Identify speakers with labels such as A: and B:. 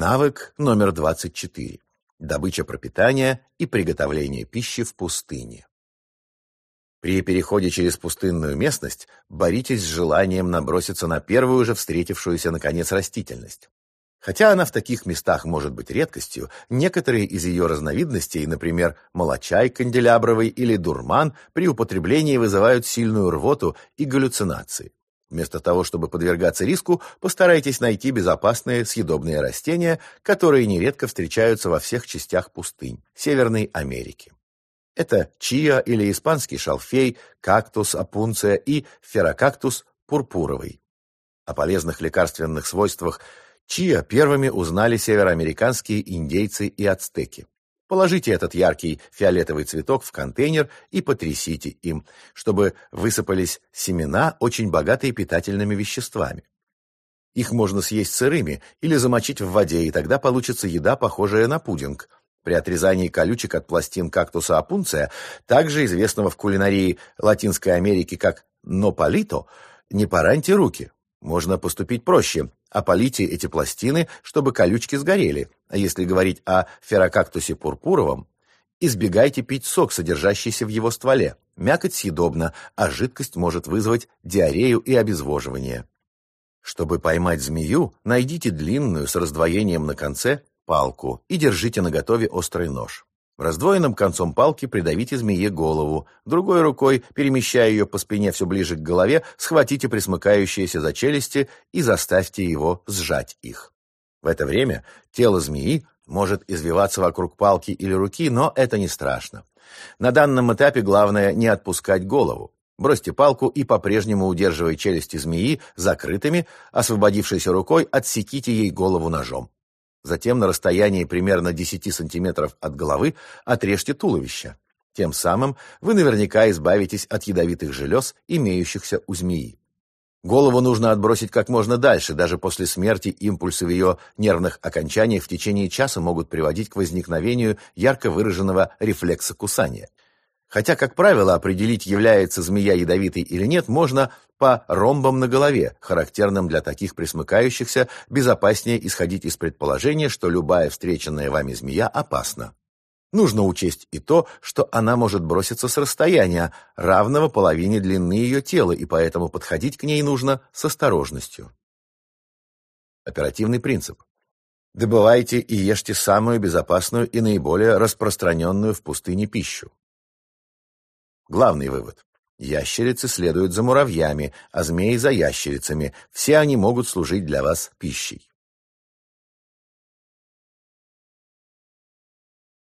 A: Навык номер 24. Добыча пропитания и приготовление пищи в пустыне. При переходе через пустынную местность боритесь с желанием наброситься на первую же встретившуюся, наконец, растительность. Хотя она в таких местах может быть редкостью, некоторые из ее разновидностей, например, молочай канделябровый или дурман, при употреблении вызывают сильную рвоту и галлюцинации. Вместо того, чтобы подвергаться риску, постарайтесь найти безопасные съедобные растения, которые нередко встречаются во всех частях пустынь Северной Америки. Это чиа или испанский шалфей, кактус апунция и ферокактус пурпуровый. О полезных лекарственных свойствах чиа первыми узнали североамериканские индейцы и ацтеки. Положите этот яркий фиолетовый цветок в контейнер и потрясите им, чтобы высыпались семена, очень богатые питательными веществами. Их можно съесть сырыми или замочить в воде, и тогда получится еда, похожая на пудинг. При отрезании колючек от пластин кактуса апунция, также известного в кулинарии Латинской Америки как нополито, не пораньте руки. Можно поступить проще. Опалите эти пластины, чтобы колючки сгорели. А если говорить о ферокактусе пурпуровом, избегайте пить сок, содержащийся в его стволе. Мякоть съедобна, а жидкость может вызвать диарею и обезвоживание. Чтобы поймать змею, найдите длинную с раздвоением на конце палку и держите наготове острый нож. Раздвоенным концом палки придавите змее голову, другой рукой, перемещая ее по спине все ближе к голове, схватите присмыкающиеся за челюсти и заставьте его сжать их. В это время тело змеи может извиваться вокруг палки или руки, но это не страшно. На данном этапе главное не отпускать голову. Бросьте палку и, по-прежнему удерживая челюсти змеи закрытыми, освободившейся рукой, отсеките ей голову ножом. Затем на расстоянии примерно 10 сантиметров от головы отрежьте туловище. Тем самым вы наверняка избавитесь от ядовитых желез, имеющихся у змеи. Голову нужно отбросить как можно дальше, даже после смерти импульсы в ее нервных окончаниях в течение часа могут приводить к возникновению ярко выраженного рефлекса кусания. Хотя, как правило, определить, является змея ядовитой или нет, можно по ромбам на голове, характерным для таких присмыкающихся, безопаснее исходить из предположения, что любая встреченная вами змея опасна. Нужно учесть и то, что она может броситься с расстояния, равного половине длины ее тела, и поэтому подходить к ней нужно с осторожностью. Оперативный принцип. Добывайте и ешьте самую безопасную и наиболее распространенную в пустыне пищу. Главный вывод. Ящерицы следуют за муравьями, а змеи за ящерицами. Все они могут служить для вас пищей.